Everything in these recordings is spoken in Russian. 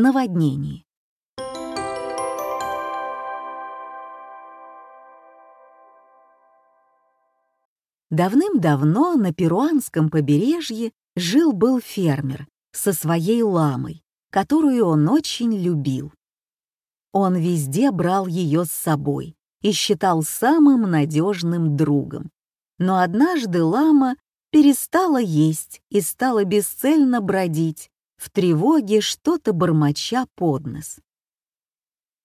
Наводнение. Давным-давно на перуанском побережье жил-был фермер со своей ламой, которую он очень любил. Он везде брал ее с собой и считал самым надежным другом. Но однажды лама перестала есть и стала бесцельно бродить, в тревоге что-то бормоча под нос.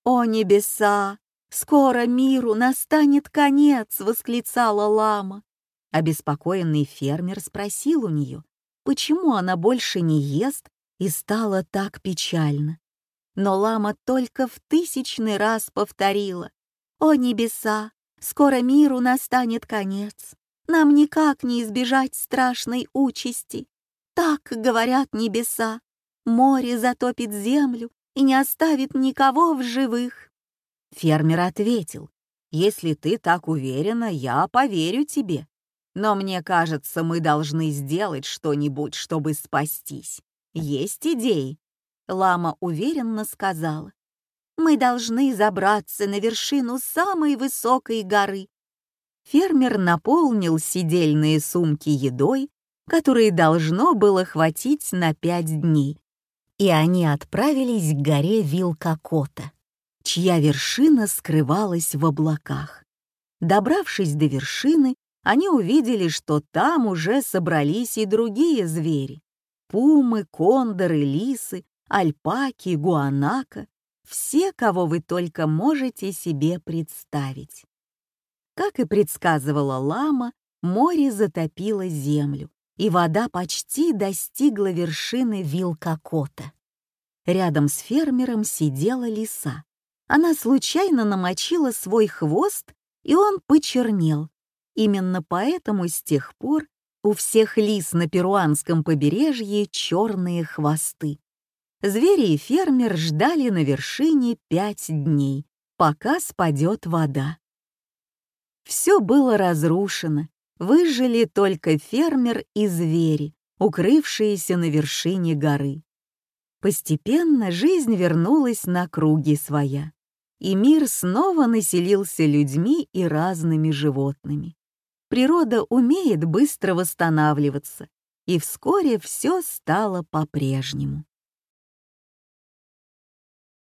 «О небеса! Скоро миру настанет конец!» — восклицала лама. Обеспокоенный фермер спросил у нее, почему она больше не ест и стало так печально. Но лама только в тысячный раз повторила «О небеса! Скоро миру настанет конец! Нам никак не избежать страшной участи! Так говорят небеса! Море затопит землю и не оставит никого в живых!» Фермер ответил «Если ты так уверена, я поверю тебе. Но мне кажется, мы должны сделать что-нибудь, чтобы спастись. Есть идеи?» Лама уверенно сказала. «Мы должны забраться на вершину самой высокой горы». Фермер наполнил сидельные сумки едой, которые должно было хватить на пять дней, и они отправились к горе Вилкакота, чья вершина скрывалась в облаках. Добравшись до вершины, они увидели, что там уже собрались и другие звери пумы, кондоры, лисы, альпаки, гуанака, все, кого вы только можете себе представить. Как и предсказывала лама, море затопило землю, и вода почти достигла вершины Вилкакота. Рядом с фермером сидела лиса. Она случайно намочила свой хвост, и он почернел. Именно поэтому с тех пор у всех лис на перуанском побережье черные хвосты. Звери и фермер ждали на вершине пять дней, пока спадет вода. Все было разрушено, выжили только фермер и звери, укрывшиеся на вершине горы. Постепенно жизнь вернулась на круги своя, и мир снова населился людьми и разными животными природа умеет быстро восстанавливаться, и вскоре все стало по-прежнему.